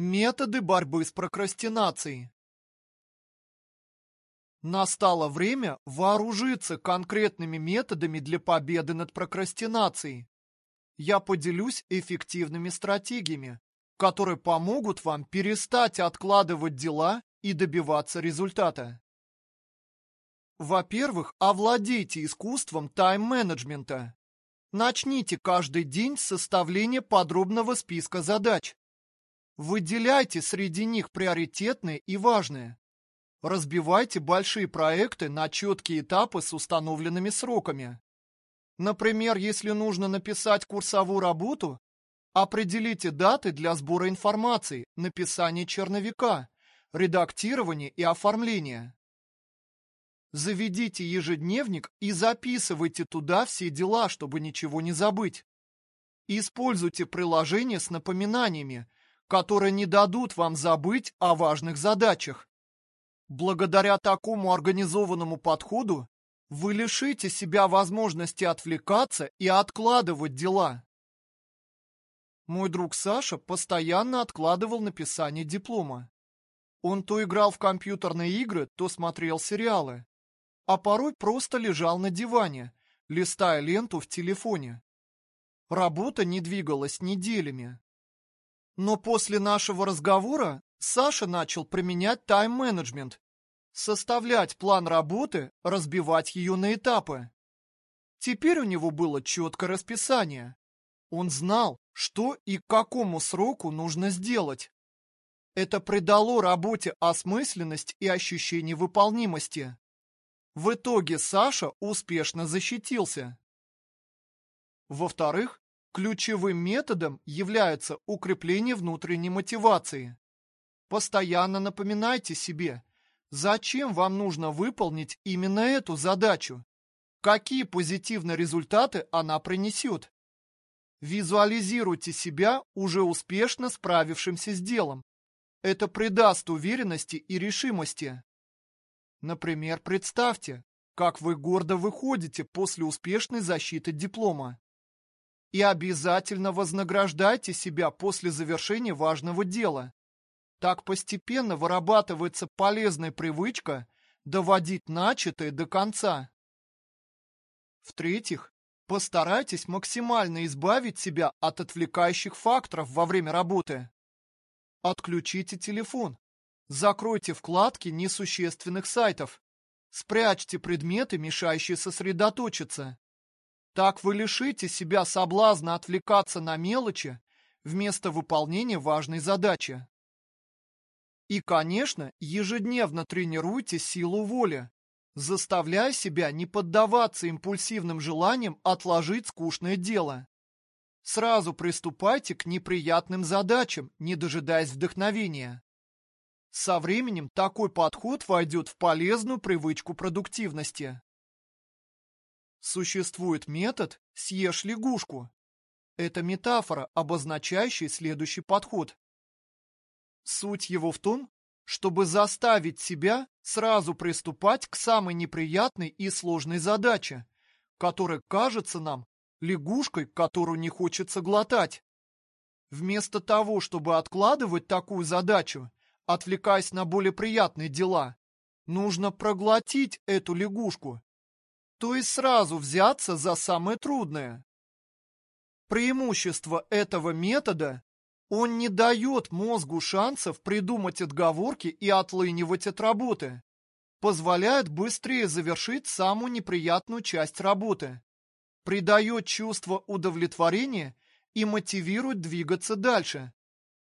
Методы борьбы с прокрастинацией. Настало время вооружиться конкретными методами для победы над прокрастинацией. Я поделюсь эффективными стратегиями, которые помогут вам перестать откладывать дела и добиваться результата. Во-первых, овладейте искусством тайм-менеджмента. Начните каждый день с составления подробного списка задач. Выделяйте среди них приоритетные и важные. Разбивайте большие проекты на четкие этапы с установленными сроками. Например, если нужно написать курсовую работу, определите даты для сбора информации, написания черновика, редактирования и оформления. Заведите ежедневник и записывайте туда все дела, чтобы ничего не забыть. Используйте приложение с напоминаниями, которые не дадут вам забыть о важных задачах. Благодаря такому организованному подходу вы лишите себя возможности отвлекаться и откладывать дела. Мой друг Саша постоянно откладывал написание диплома. Он то играл в компьютерные игры, то смотрел сериалы, а порой просто лежал на диване, листая ленту в телефоне. Работа не двигалась неделями. Но после нашего разговора Саша начал применять тайм-менеджмент, составлять план работы, разбивать ее на этапы. Теперь у него было четкое расписание. Он знал, что и к какому сроку нужно сделать. Это придало работе осмысленность и ощущение выполнимости. В итоге Саша успешно защитился. Во-вторых, ключевым методом является укрепление внутренней мотивации. Постоянно напоминайте себе, зачем вам нужно выполнить именно эту задачу, какие позитивные результаты она принесет. Визуализируйте себя уже успешно справившимся с делом. Это придаст уверенности и решимости. Например, представьте, как вы гордо выходите после успешной защиты диплома. И обязательно вознаграждайте себя после завершения важного дела. Так постепенно вырабатывается полезная привычка доводить начатое до конца. В-третьих, постарайтесь максимально избавить себя от отвлекающих факторов во время работы. Отключите телефон, закройте вкладки несущественных сайтов, спрячьте предметы, мешающие сосредоточиться. Так вы лишите себя соблазна отвлекаться на мелочи вместо выполнения важной задачи. И, конечно, ежедневно тренируйте силу воли, заставляя себя не поддаваться импульсивным желаниям отложить скучное дело. Сразу приступайте к неприятным задачам, не дожидаясь вдохновения. Со временем такой подход войдет в полезную привычку продуктивности. Существует метод «съешь лягушку». Это метафора, обозначающая следующий подход. Суть его в том, чтобы заставить себя сразу приступать к самой неприятной и сложной задаче, которая кажется нам лягушкой, которую не хочется глотать. Вместо того, чтобы откладывать такую задачу, отвлекаясь на более приятные дела, нужно проглотить эту лягушку, то есть сразу взяться за самое трудное. Преимущество этого метода он не дает мозгу шансов придумать отговорки и отлынивать от работы. Позволяет быстрее завершить самую неприятную часть работы. Придает чувство удовлетворения и мотивирует двигаться дальше.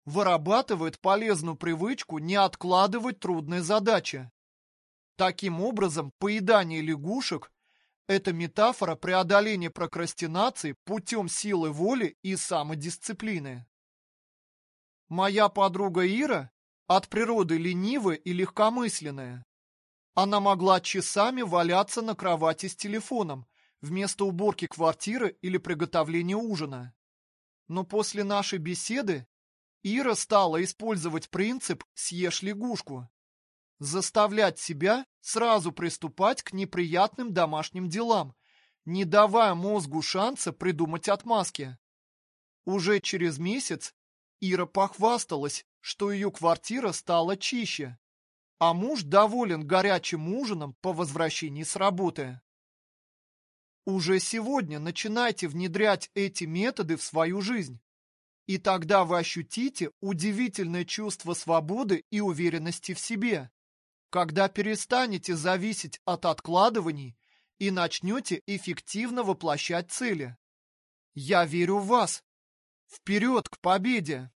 Вырабатывает полезную привычку не откладывать трудные задачи. Таким образом, поедание лягушек – это метафора преодоления прокрастинации путем силы воли и самодисциплины. Моя подруга Ира от природы ленивая и легкомысленная. Она могла часами валяться на кровати с телефоном вместо уборки квартиры или приготовления ужина. Но после нашей беседы Ира стала использовать принцип «съешь лягушку». Заставлять себя сразу приступать к неприятным домашним делам, не давая мозгу шанса придумать отмазки. Уже через месяц Ира похвасталась, что ее квартира стала чище, а муж доволен горячим ужином по возвращении с работы. Уже сегодня начинайте внедрять эти методы в свою жизнь. И тогда вы ощутите удивительное чувство свободы и уверенности в себе, когда перестанете зависеть от откладываний и начнете эффективно воплощать цели. Я верю в вас. Вперед к победе!